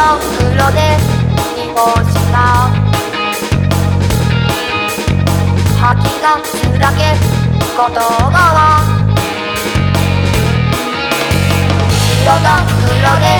と黒で濁した吐きがすだけ言葉は白と黒で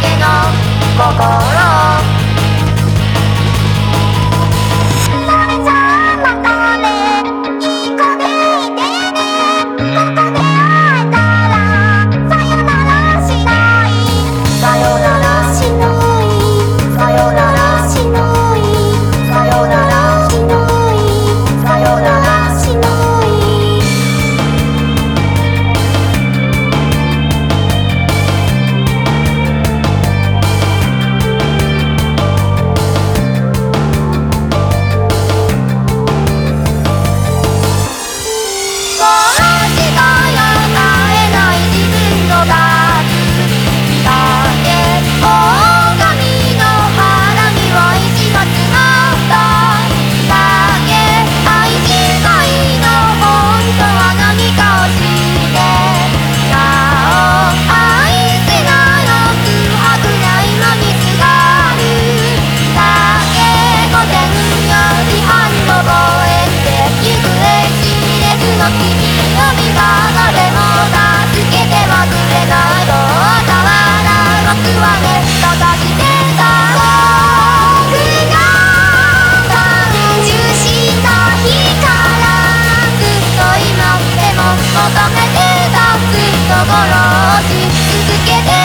けの心心を続けて